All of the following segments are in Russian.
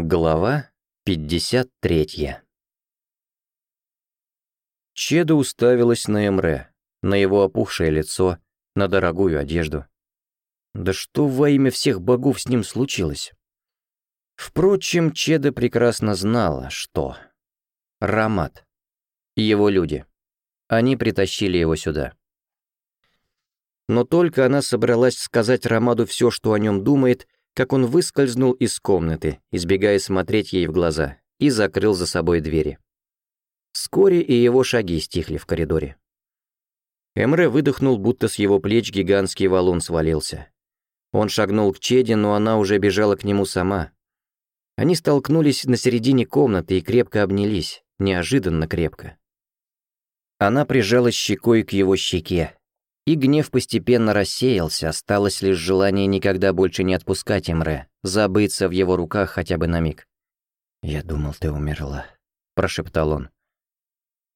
Глава 53 Чеда уставилась на Эмре, на его опухшее лицо, на дорогую одежду. Да что во имя всех богов с ним случилось? Впрочем, Чеда прекрасно знала, что... Рамат. Его люди. Они притащили его сюда. Но только она собралась сказать Рамаду все, что о нем думает, — как он выскользнул из комнаты, избегая смотреть ей в глаза, и закрыл за собой двери. Вскоре и его шаги стихли в коридоре. Эмре выдохнул, будто с его плеч гигантский валун свалился. Он шагнул к Чеде, но она уже бежала к нему сама. Они столкнулись на середине комнаты и крепко обнялись, неожиданно крепко. Она прижалась щекой к его щеке, и гнев постепенно рассеялся, осталось лишь желание никогда больше не отпускать Эмре, забыться в его руках хотя бы на миг. «Я думал, ты умерла», — прошептал он.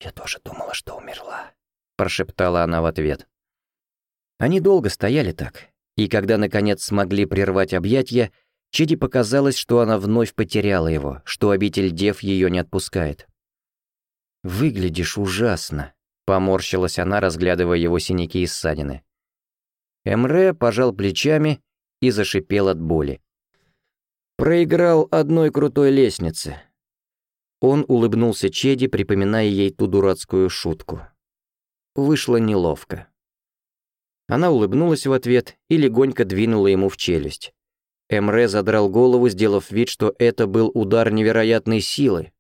«Я тоже думала, что умерла», — прошептала она в ответ. Они долго стояли так, и когда, наконец, смогли прервать объятья, Чеди показалось, что она вновь потеряла его, что обитель Дев ее не отпускает. «Выглядишь ужасно», Поморщилась она, разглядывая его синяки и ссадины. Эмре пожал плечами и зашипел от боли. «Проиграл одной крутой лестнице». Он улыбнулся Чеди, припоминая ей ту дурацкую шутку. Вышло неловко. Она улыбнулась в ответ и легонько двинула ему в челюсть. Эмре задрал голову, сделав вид, что это был удар невероятной силы,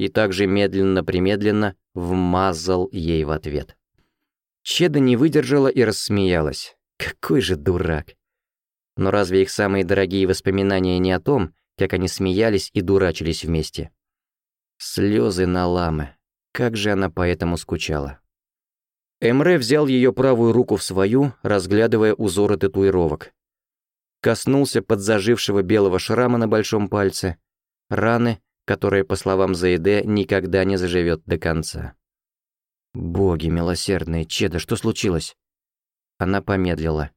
и также медленно-примедленно вмазал ей в ответ. Чеда не выдержала и рассмеялась. Какой же дурак. Но разве их самые дорогие воспоминания не о том, как они смеялись и дурачились вместе? Слезы на ламы. Как же она поэтому скучала. Эмре взял ее правую руку в свою, разглядывая узоры татуировок. Коснулся подзажившего белого шрама на большом пальце, раны — которая, по словам Заиде, никогда не заживет до конца. «Боги милосердные, Чеда, что случилось?» Она помедлила.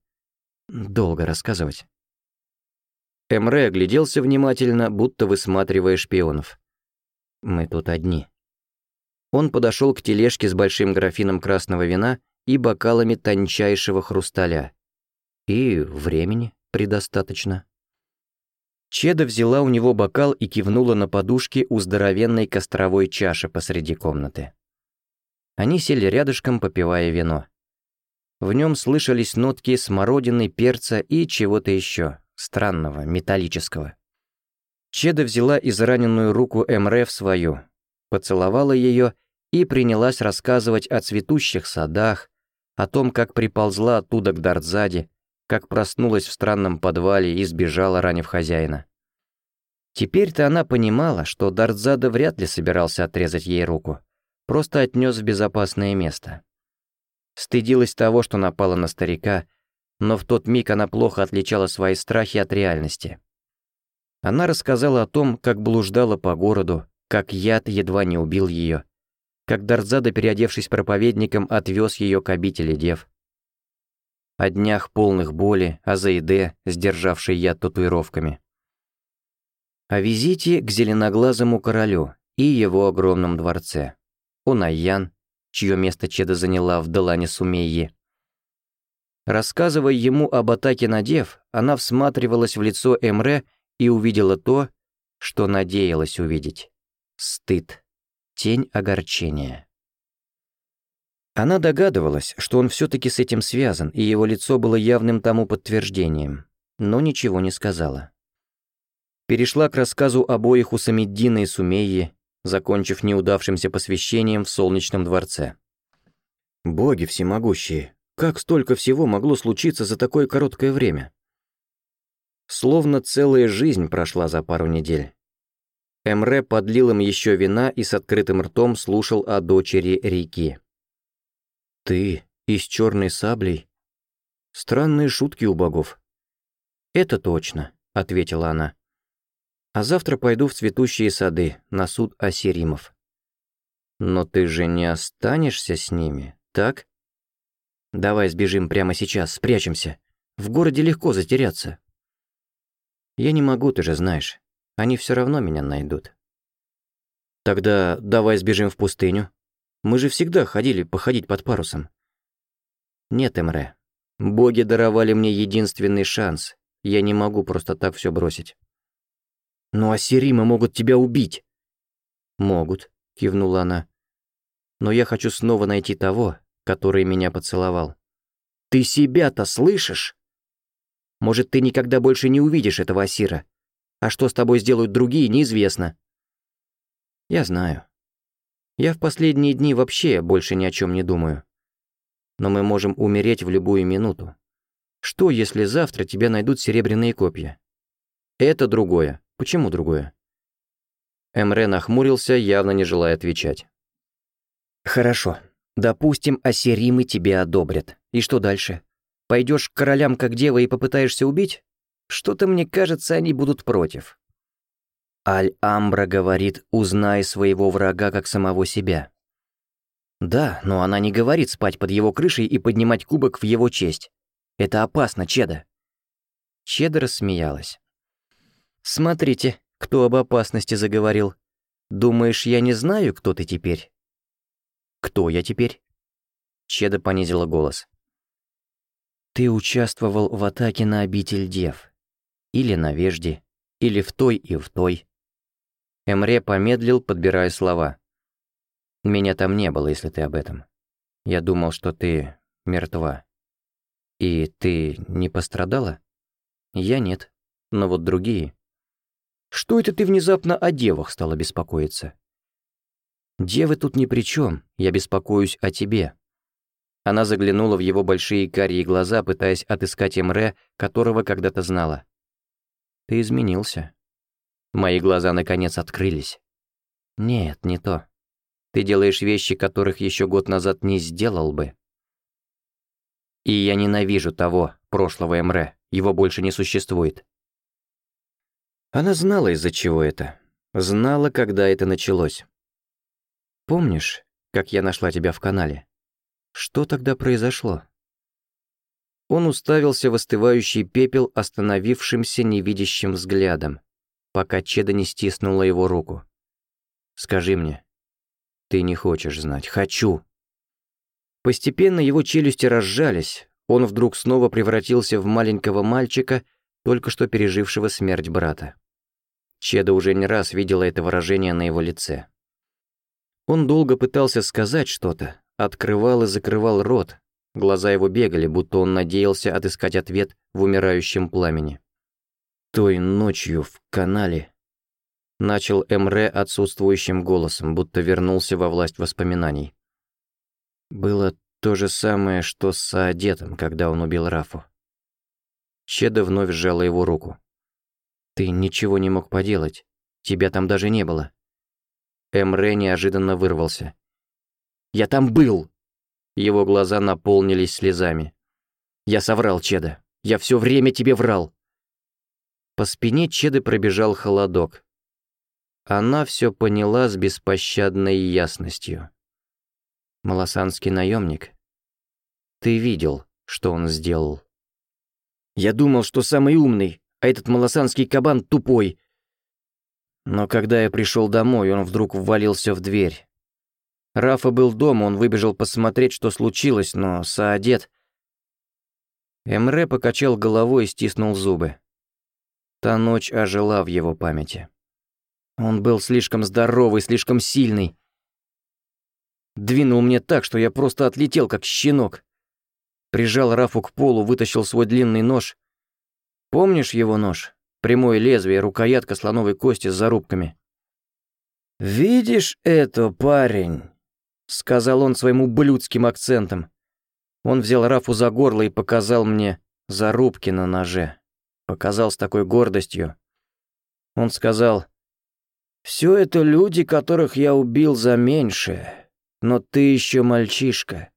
«Долго рассказывать?» Эмре огляделся внимательно, будто высматривая шпионов. «Мы тут одни». Он подошел к тележке с большим графином красного вина и бокалами тончайшего хрусталя. И времени предостаточно. Чеда взяла у него бокал и кивнула на подушке у здоровенной костровой чаши посреди комнаты. Они сели рядышком, попивая вино. В нем слышались нотки смородины, перца и чего-то еще, странного, металлического. Чеда взяла израненную руку Эмре в свою, поцеловала ее и принялась рассказывать о цветущих садах, о том, как приползла оттуда к Дардзаде, как проснулась в странном подвале и сбежала, ранив хозяина. Теперь-то она понимала, что Дартзада вряд ли собирался отрезать ей руку, просто отнес в безопасное место. Стыдилась того, что напала на старика, но в тот миг она плохо отличала свои страхи от реальности. Она рассказала о том, как блуждала по городу, как яд едва не убил ее, как Дарзада, переодевшись проповедником, отвез ее к обители дев о днях полных боли, о Заиде, сдержавшей яд татуировками. О визите к зеленоглазому королю и его огромном дворце. У Найян, чье место Чеда заняла в Долане Сумеи. Рассказывая ему об атаке на Дев, она всматривалась в лицо Эмре и увидела то, что надеялась увидеть. Стыд. Тень огорчения. Она догадывалась, что он всё-таки с этим связан, и его лицо было явным тому подтверждением, но ничего не сказала. Перешла к рассказу обоих у Самеддина и Сумейи, закончив неудавшимся посвящением в Солнечном дворце. «Боги всемогущие! Как столько всего могло случиться за такое короткое время?» Словно целая жизнь прошла за пару недель. Эмре подлил им еще вина и с открытым ртом слушал о дочери реки. Ты и с черной саблей? Странные шутки у богов. Это точно, ответила она. А завтра пойду в цветущие сады на суд Осиримов. Но ты же не останешься с ними, так? Давай сбежим прямо сейчас, спрячемся. В городе легко затеряться. Я не могу, ты же знаешь. Они все равно меня найдут. Тогда давай сбежим в пустыню. Мы же всегда ходили походить под парусом». «Нет, Эмре. Боги даровали мне единственный шанс. Я не могу просто так все бросить». «Ну а Сирима могут тебя убить!» «Могут», — кивнула она. «Но я хочу снова найти того, который меня поцеловал». «Ты себя-то слышишь?» «Может, ты никогда больше не увидишь этого Асира. А что с тобой сделают другие, неизвестно». «Я знаю», я в последние дни вообще больше ни о чем не думаю. Но мы можем умереть в любую минуту. Что, если завтра тебя найдут серебряные копья? Это другое. Почему другое? Эмре нахмурился, явно не желая отвечать. «Хорошо. Допустим, осеримы тебе одобрят. И что дальше? Пойдешь к королям как дева и попытаешься убить? Что-то мне кажется, они будут против. Аль-Амбра говорит «узнай своего врага как самого себя». Да, но она не говорит спать под его крышей и поднимать кубок в его честь. Это опасно, Чеда. Чеда рассмеялась. «Смотрите, кто об опасности заговорил. Думаешь, я не знаю, кто ты теперь?» «Кто я теперь?» Чеда понизила голос. «Ты участвовал в атаке на обитель Дев. Или на Вежде, или в той и в той. Эмре помедлил, подбирая слова. «Меня там не было, если ты об этом. Я думал, что ты мертва. И ты не пострадала? Я нет, но вот другие. Что это ты внезапно о девах стала беспокоиться? Девы тут ни при чем, я беспокоюсь о тебе». Она заглянула в его большие карие глаза, пытаясь отыскать Эмре, которого когда-то знала. «Ты изменился. Мои глаза наконец открылись. Нет, не то. Ты делаешь вещи, которых еще год назад не сделал бы. И я ненавижу того, прошлого Эмре. Его больше не существует. Она знала, из-за чего это. Знала, когда это началось. Помнишь, как я нашла тебя в канале? Что тогда произошло? Он уставился в остывающий пепел остановившимся невидящим взглядом пока Чеда не стиснула его руку. «Скажи мне». «Ты не хочешь знать. Хочу». Постепенно его челюсти разжались, он вдруг снова превратился в маленького мальчика, только что пережившего смерть брата. Чеда уже не раз видела это выражение на его лице. Он долго пытался сказать что-то, открывал и закрывал рот, глаза его бегали, будто он надеялся отыскать ответ в умирающем пламени той ночью в канале...» Начал Эмре отсутствующим голосом, будто вернулся во власть воспоминаний. Было то же самое, что с Саадетом, когда он убил Рафу. Чеда вновь сжала его руку. «Ты ничего не мог поделать. Тебя там даже не было». Эмре неожиданно вырвался. «Я там был!» Его глаза наполнились слезами. «Я соврал, Чеда. Я все время тебе врал. По спине Чеды пробежал холодок. Она все поняла с беспощадной ясностью. Малосанский наемник. Ты видел, что он сделал. Я думал, что самый умный, а этот малосанский кабан тупой. Но когда я пришел домой, он вдруг ввалился в дверь. Рафа был дома, он выбежал посмотреть, что случилось, но Саадет... Эмре покачал головой и стиснул зубы. Та ночь ожила в его памяти. Он был слишком здоровый, слишком сильный. Двинул мне так, что я просто отлетел, как щенок. Прижал Рафу к полу, вытащил свой длинный нож. Помнишь его нож? Прямое лезвие, рукоятка слоновой кости с зарубками. «Видишь это, парень?» — сказал он своим ублюдским акцентом. Он взял Рафу за горло и показал мне зарубки на ноже показал с такой гордостью. Он сказал, «Все это люди, которых я убил за меньшее, но ты еще мальчишка.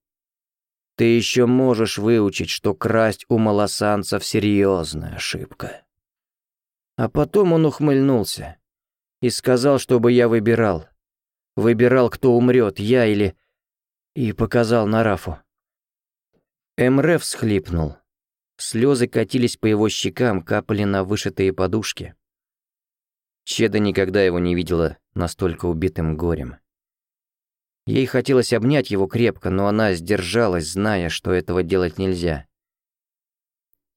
Ты еще можешь выучить, что красть у малосанцев серьезная ошибка». А потом он ухмыльнулся и сказал, чтобы я выбирал. Выбирал, кто умрет, я или... И показал на Рафу. Эмре всхлипнул. Слёзы катились по его щекам, капали на вышитые подушки. Чеда никогда его не видела настолько убитым горем. Ей хотелось обнять его крепко, но она сдержалась, зная, что этого делать нельзя.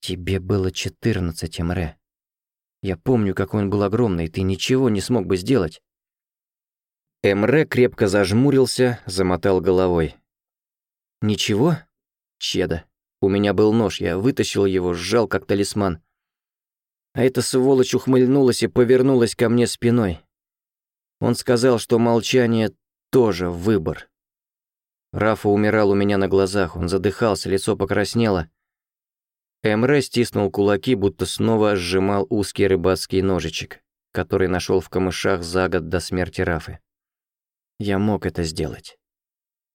«Тебе было четырнадцать, Эмре. Я помню, какой он был огромный, ты ничего не смог бы сделать». Эмре крепко зажмурился, замотал головой. «Ничего? Чеда, у меня был нож, я вытащил его, сжал как талисман. А эта сволочь ухмыльнулась и повернулась ко мне спиной. Он сказал, что молчание тоже выбор. Рафа умирал у меня на глазах, он задыхался, лицо покраснело. Эмре стиснул кулаки, будто снова сжимал узкий рыбацкий ножичек, который нашел в камышах за год до смерти Рафы. Я мог это сделать.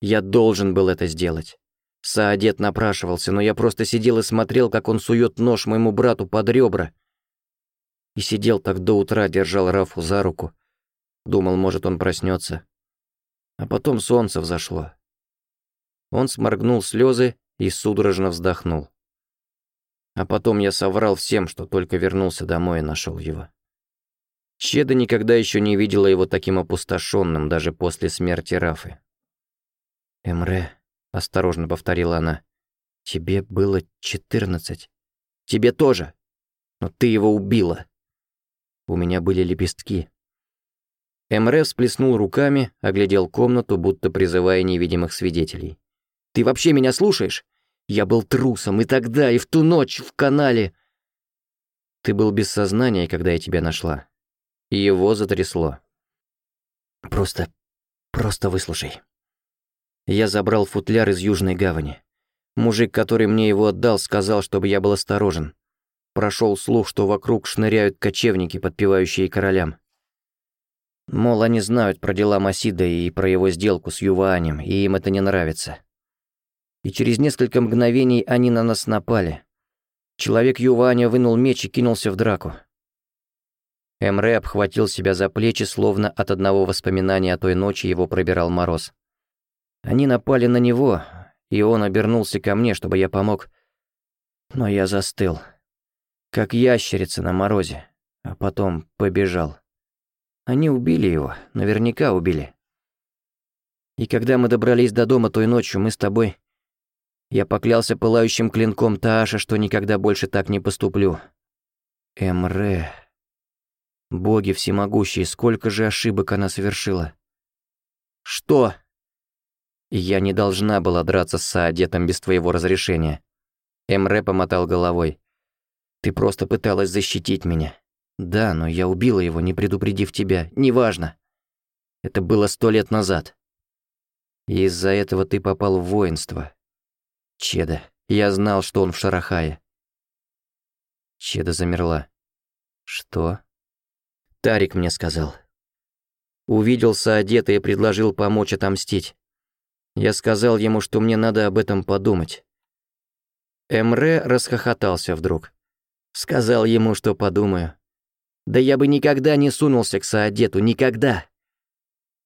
Я должен был это сделать. Саадет напрашивался, но я просто сидел и смотрел, как он сует нож моему брату под ребра. И сидел так до утра, держал Рафу за руку. Думал, может, он проснется. А потом солнце взошло. Он сморгнул слезы и судорожно вздохнул. А потом я соврал всем, что только вернулся домой и нашел его. Чеда никогда еще не видела его таким опустошенным, даже после смерти Рафы. «Эмре», осторожно повторила она. Тебе было четырнадцать. Тебе тоже. Но ты его убила. У меня были лепестки. Эмре всплеснул руками, оглядел комнату, будто призывая невидимых свидетелей. «Ты вообще меня слушаешь? Я был трусом и тогда, и в ту ночь в канале!» «Ты был без сознания, когда я тебя нашла. И его затрясло. Просто... просто выслушай». Я забрал футляр из Южной гавани. Мужик, который мне его отдал, сказал, чтобы я был осторожен. Прошел слух, что вокруг шныряют кочевники, подпевающие королям. Мол, они знают про дела Масида и про его сделку с Юваанем, и им это не нравится. И через несколько мгновений они на нас напали. Человек Ювааня вынул меч и кинулся в драку. Эмре обхватил себя за плечи, словно от одного воспоминания о той ночи его пробирал мороз. Они напали на него, и он обернулся ко мне, чтобы я помог. Но я застыл, как ящерица на морозе, а потом побежал. Они убили его, наверняка убили. И когда мы добрались до дома той ночью, мы с тобой... Я поклялся пылающим клинком Тааша, что никогда больше так не поступлю. Эмре... Боги всемогущие, сколько же ошибок она совершила. «Что?» Я не должна была драться с Саадетом без твоего разрешения. Эмре помотал головой. Ты просто пыталась защитить меня. Да, но я убила его, не предупредив тебя. Неважно. Это было сто лет назад. Из-за этого ты попал в воинство. Чеда, я знал, что он в Шарахае. Чеда замерла. Что? Тарик мне сказал. Увидел Саадета и предложил помочь отомстить. Я сказал ему, что мне надо об этом подумать. Эмре расхохотался вдруг. Сказал ему, что подумаю. Да я бы никогда не сунулся к Саадету, никогда.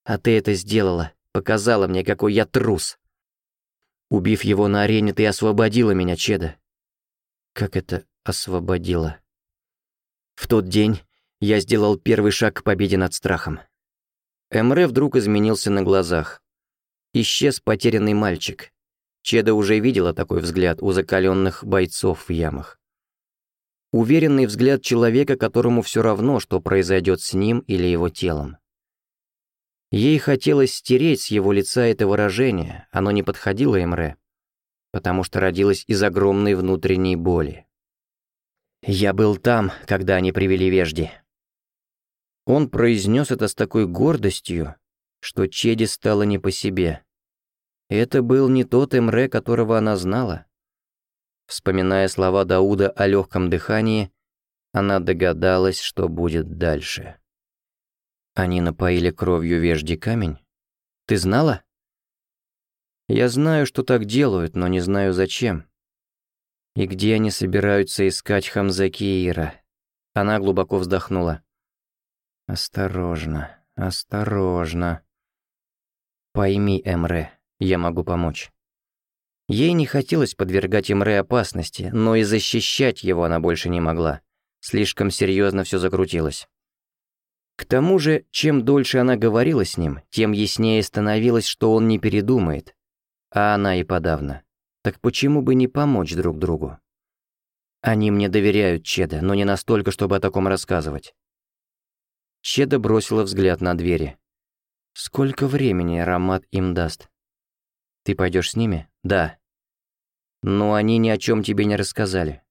А ты это сделала, показала мне, какой я трус. Убив его на арене, ты освободила меня, Чеда. Как это освободила? В тот день я сделал первый шаг к победе над страхом. Эмре вдруг изменился на глазах исчез потерянный мальчик. Чеда уже видела такой взгляд у закаленных бойцов в ямах. Уверенный взгляд человека, которому все равно, что произойдет с ним или его телом. Ей хотелось стереть с его лица это выражение, оно не подходило Эмре, потому что родилось из огромной внутренней боли. «Я был там, когда они привели вежди». Он произнес это с такой гордостью, что Чеди стало не по себе. Это был не тот Эмре, которого она знала. Вспоминая слова Дауда о легком дыхании, она догадалась, что будет дальше. «Они напоили кровью вежди камень? Ты знала?» «Я знаю, что так делают, но не знаю зачем. И где они собираются искать Хамзакиира?» Она глубоко вздохнула. «Осторожно, осторожно». «Пойми, Эмре, я могу помочь». Ей не хотелось подвергать Эмре опасности, но и защищать его она больше не могла. Слишком серьезно все закрутилось. К тому же, чем дольше она говорила с ним, тем яснее становилось, что он не передумает. А она и подавно. Так почему бы не помочь друг другу? Они мне доверяют, Чеда, но не настолько, чтобы о таком рассказывать. Чеда бросила взгляд на двери. Сколько времени Рамат им даст? Ты пойдешь с ними? Да. Но они ни о чем тебе не рассказали.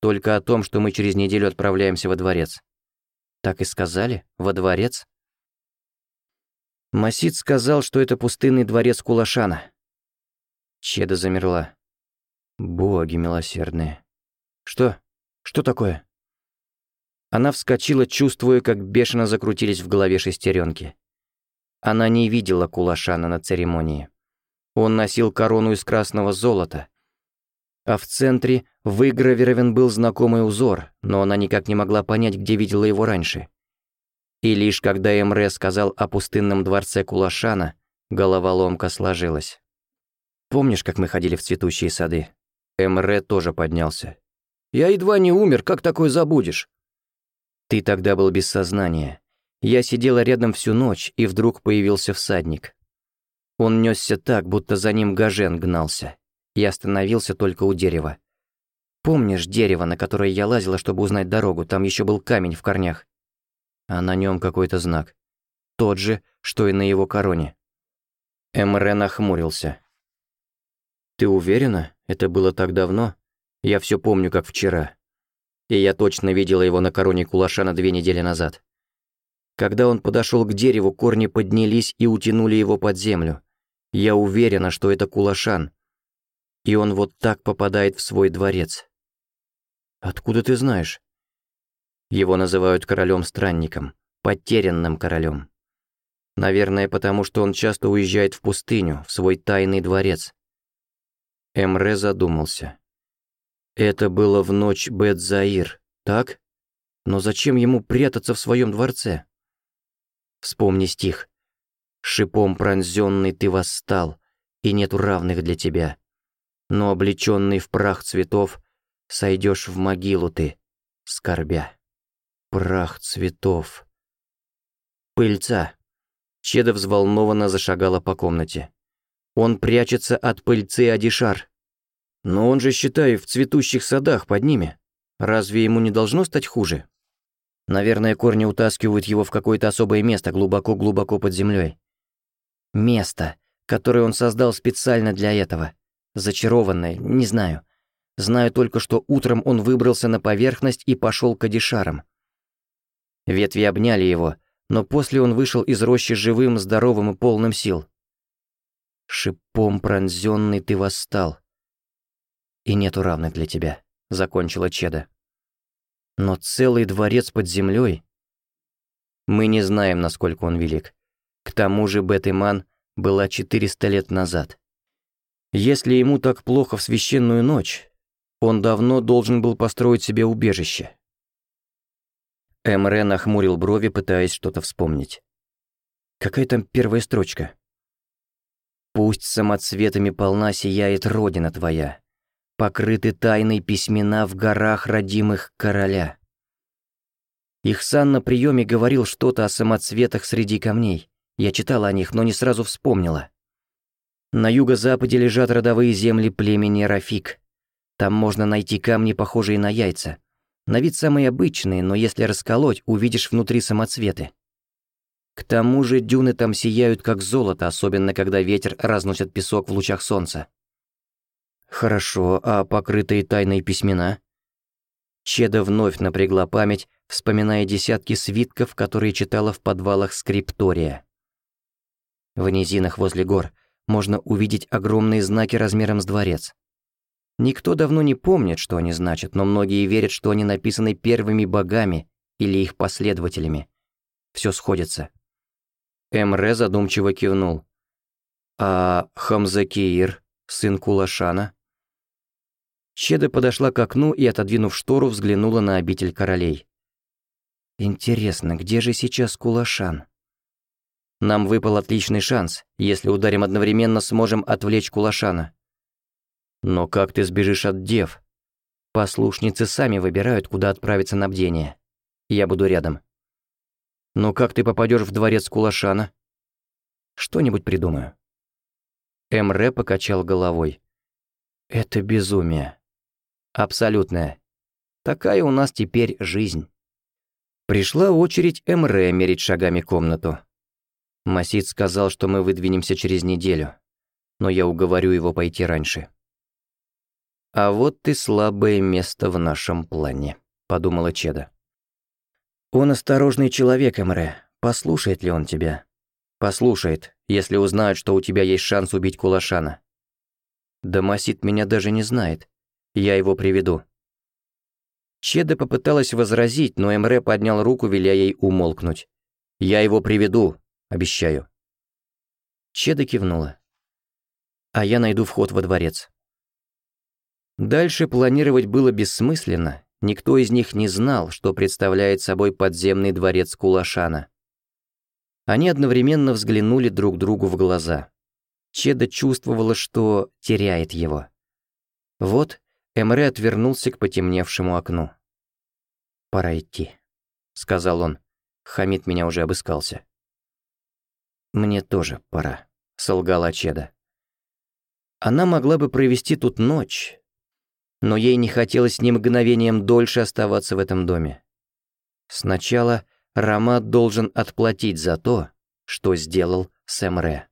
Только о том, что мы через неделю отправляемся во дворец. Так и сказали? Во дворец? Масид сказал, что это пустынный дворец Кулашана. Чеда замерла. Боги милосердные. Что? Что такое? Она вскочила, чувствуя, как бешено закрутились в голове шестеренки. Она не видела Кулашана на церемонии. Он носил корону из красного золота. А в центре выгравирован был знакомый узор, но она никак не могла понять, где видела его раньше. И лишь когда Эмре сказал о пустынном дворце Кулашана, головоломка сложилась. «Помнишь, как мы ходили в цветущие сады?» Эмре тоже поднялся. «Я едва не умер, как такое забудешь?» «Ты тогда был без сознания. Я сидела рядом всю ночь, и вдруг появился всадник. Он несся так, будто за ним Гажен гнался. Я остановился только у дерева. Помнишь дерево, на которое я лазила, чтобы узнать дорогу? Там еще был камень в корнях. А на нем какой-то знак. Тот же, что и на его короне. Эмре нахмурился. «Ты уверена? Это было так давно? Я все помню, как вчера. И я точно видела его на короне кулаша на две недели назад». Когда он подошел к дереву, корни поднялись и утянули его под землю. Я уверена, что это Кулашан. И он вот так попадает в свой дворец. Откуда ты знаешь? Его называют королем-странником, потерянным королем. Наверное, потому что он часто уезжает в пустыню, в свой тайный дворец. Эмре задумался. Это было в ночь Бет-Заир, так? Но зачем ему прятаться в своем дворце? Вспомни стих. «Шипом пронзенный ты восстал, и нету равных для тебя. Но облеченный в прах цветов, сойдешь в могилу ты, скорбя». Прах цветов. Пыльца. Чеда взволнованно зашагала по комнате. Он прячется от пыльцы Адишар. Но он же, считай, в цветущих садах под ними. Разве ему не должно стать хуже? Наверное, корни утаскивают его в какое-то особое место глубоко-глубоко под землей. Место, которое он создал специально для этого. Зачарованное, не знаю. Знаю только, что утром он выбрался на поверхность и пошел к Адишарам. Ветви обняли его, но после он вышел из рощи живым, здоровым и полным сил. «Шипом пронзенный ты восстал, и нету равных для тебя», — закончила Чеда но целый дворец под землей. Мы не знаем, насколько он велик. К тому же Бетиман была 400 лет назад. Если ему так плохо в священную ночь, он давно должен был построить себе убежище. Эмре нахмурил брови, пытаясь что-то вспомнить. Какая там первая строчка? «Пусть самоцветами полна сияет Родина твоя, покрыты тайной письмена в горах родимых короля. Ихсан на приеме говорил что-то о самоцветах среди камней. Я читала о них, но не сразу вспомнила. На юго-западе лежат родовые земли племени Рафик. Там можно найти камни, похожие на яйца. На вид самые обычные, но если расколоть, увидишь внутри самоцветы. К тому же дюны там сияют как золото, особенно когда ветер разносит песок в лучах солнца. Хорошо, а покрытые тайной письмена? Чеда вновь напрягла память, вспоминая десятки свитков, которые читала в подвалах скриптория. В низинах возле гор можно увидеть огромные знаки размером с дворец. Никто давно не помнит, что они значат, но многие верят, что они написаны первыми богами или их последователями. Все сходится. Эмре задумчиво кивнул. «А Хамзакиир, сын Кулашана?» Чеда подошла к окну и, отодвинув штору, взглянула на обитель королей. «Интересно, где же сейчас Кулашан?» «Нам выпал отличный шанс. Если ударим одновременно, сможем отвлечь Кулашана». «Но как ты сбежишь от дев?» «Послушницы сами выбирают, куда отправиться на бдение. Я буду рядом». «Но как ты попадешь в дворец Кулашана?» «Что-нибудь придумаю». Эмре покачал головой. «Это безумие. Абсолютная. Такая у нас теперь жизнь. Пришла очередь Эмре мерить шагами комнату. Масид сказал, что мы выдвинемся через неделю, но я уговорю его пойти раньше. «А вот и слабое место в нашем плане», — подумала Чеда. «Он осторожный человек, Эмре. Послушает ли он тебя?» «Послушает, если узнает, что у тебя есть шанс убить Кулашана». «Да Масид меня даже не знает. Я его приведу». Чеда попыталась возразить, но Эмре поднял руку, веля ей умолкнуть. «Я его приведу, обещаю». Чеда кивнула. «А я найду вход во дворец». Дальше планировать было бессмысленно, никто из них не знал, что представляет собой подземный дворец Кулашана. Они одновременно взглянули друг другу в глаза. Чеда чувствовала, что теряет его. Вот Эмре отвернулся к потемневшему окну. «Пора идти», — сказал он. Хамид меня уже обыскался. «Мне тоже пора», — солгала Ачеда. Она могла бы провести тут ночь, но ей не хотелось ни мгновением дольше оставаться в этом доме. Сначала Рамат должен отплатить за то, что сделал с Эмре.